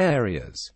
areas.